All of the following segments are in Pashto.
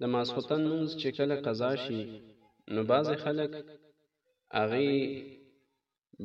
د ماسخوتن مونږ چې کله قضا شي نو بعضې خلک هغې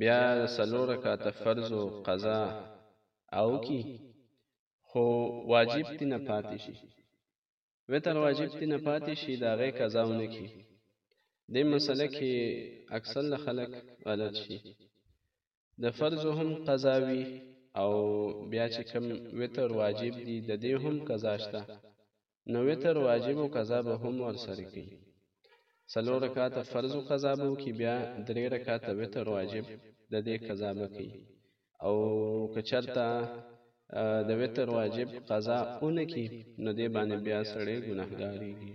بیا د څلور رکعته فرضو قضا او کی خو واجب تی نه پاتې شي وتر واجب تی نه پاتې شي د هغې قضا ونه کی دې مسله کې اکثر خلک غلط شي د فرض هم قضا وي او بیا چې کوم وتر واجب دي د دې هم قضا شته نو وتر واجب او قضا به هم ورسره کوي څلور رکعاته فرض او قضا به وکړي بیا درې رکعاته وتر واجب د دې قضا به کوي او که چېرته د وتر واجب قضا اونکي نو دې باندې بیا سړی ګناهګارېږي